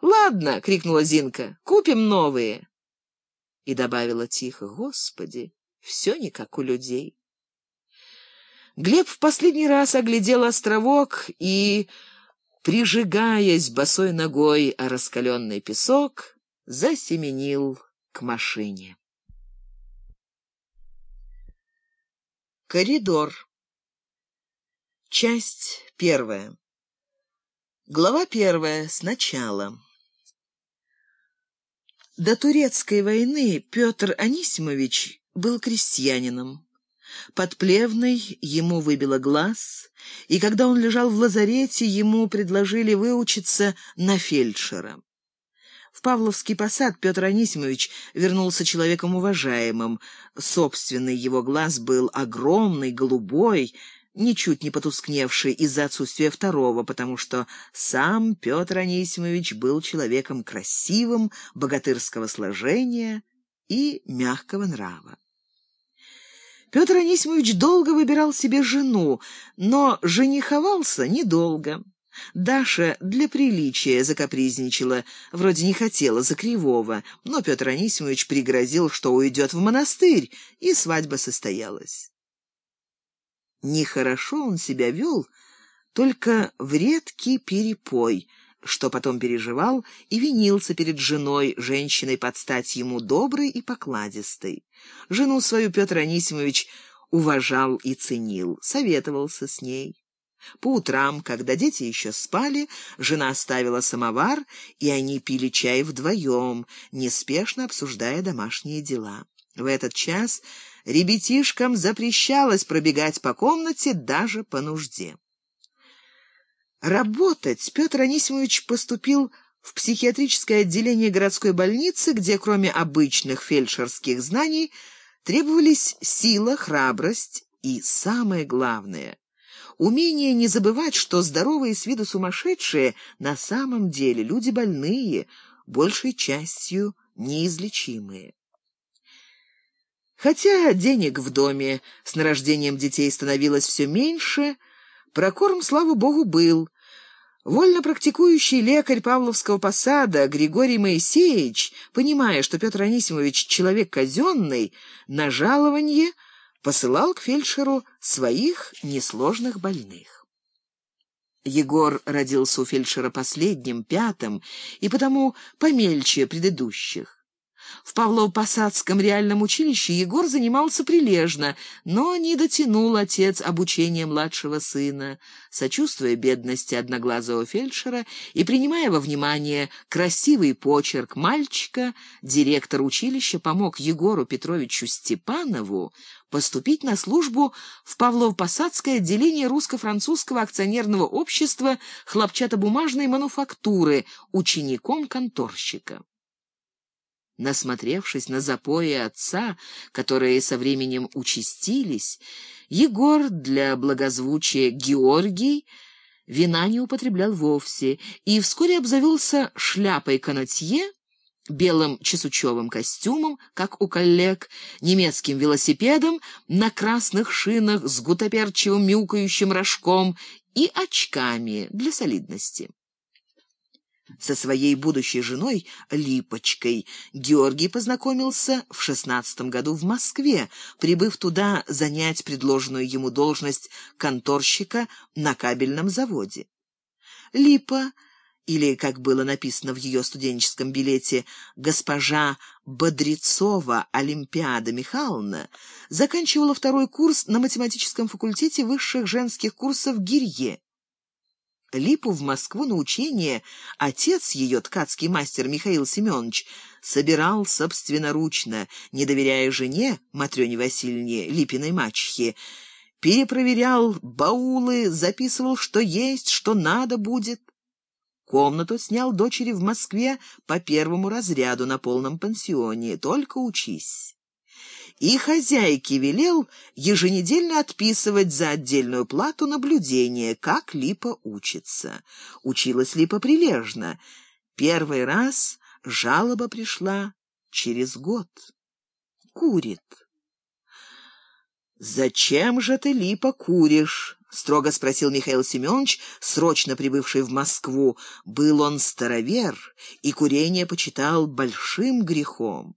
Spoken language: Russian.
«Ладно!» — крикнула Зинка. «Купим новые!» И добавила тихо. «Господи, все не как у людей!» Глеб в последний раз оглядел островок и, прижигаясь босой ногой о раскаленный песок, засеменил к машине. Коридор. Часть первая. Глава первая. Сначала. До турецкой войны Петр Анисимович был крестьянином. Под Плевной ему выбило глаз, и когда он лежал в лазарете, ему предложили выучиться на фельдшера. В Павловский посад Петр Анисимович вернулся человеком уважаемым. Собственный его глаз был огромный, голубой, ничуть не потускневший из-за отсутствия второго, потому что сам Петр Анисимович был человеком красивым, богатырского сложения и мягкого нрава. Петр Анисимович долго выбирал себе жену, но жениховался недолго. Даша для приличия закапризничала, вроде не хотела за кривого, но Петр Анисимович пригрозил, что уйдет в монастырь, и свадьба состоялась. Нехорошо он себя вел, только в редкий перепой — что потом переживал и винился перед женой, женщиной под стать ему доброй и покладистой. Жену свою Петр Анисимович уважал и ценил, советовался с ней. По утрам, когда дети еще спали, жена ставила самовар, и они пили чай вдвоем, неспешно обсуждая домашние дела. В этот час ребятишкам запрещалось пробегать по комнате даже по нужде. Работать Петр Анисимович поступил в психиатрическое отделение городской больницы, где кроме обычных фельдшерских знаний требовались сила, храбрость и, самое главное, умение не забывать, что здоровые с виду сумасшедшие на самом деле люди больные, большей частью неизлечимые. Хотя денег в доме с нарождением детей становилось все меньше, Прокорм, слава богу, был. Вольно практикующий лекарь Павловского посада Григорий Моисеевич, понимая, что Петр Анисимович человек казенный, на жалование посылал к фельдшеру своих несложных больных. Егор родился у фельдшера последним, пятым, и потому помельче предыдущих. В Павлово-Посадском реальном училище Егор занимался прилежно, но не дотянул отец обучения младшего сына. Сочувствуя бедности одноглазого фельдшера и принимая во внимание красивый почерк мальчика, директор училища помог Егору Петровичу Степанову поступить на службу в Павлово-Посадское отделение русско-французского акционерного общества хлопчатобумажной мануфактуры учеником конторщика. Насмотревшись на запои отца, которые со временем участились, Егор для благозвучия Георгий вина не употреблял вовсе и вскоре обзавелся шляпой канатье, белым чесучевым костюмом, как у коллег, немецким велосипедом на красных шинах с гутоперчивым мяукающим рожком и очками для солидности. Со своей будущей женой Липочкой Георгий познакомился в шестнадцатом году в Москве, прибыв туда занять предложенную ему должность конторщика на кабельном заводе. Липа, или, как было написано в ее студенческом билете, госпожа Бодрецова Олимпиада Михайловна, заканчивала второй курс на математическом факультете высших женских курсов Гирье. Липу в Москву на учение отец ее, ткацкий мастер Михаил Семенович, собирал собственноручно, не доверяя жене, Матрёне Васильевне, Липиной мачехе, перепроверял баулы, записывал, что есть, что надо будет. Комнату снял дочери в Москве по первому разряду на полном пансионе, только учись и хозяйке велел еженедельно отписывать за отдельную плату наблюдение, как Липа учится. Училась Липа прилежно. Первый раз жалоба пришла через год. Курит. «Зачем же ты, Липа, куришь?» — строго спросил Михаил Семенович, срочно прибывший в Москву. Был он старовер и курение почитал большим грехом.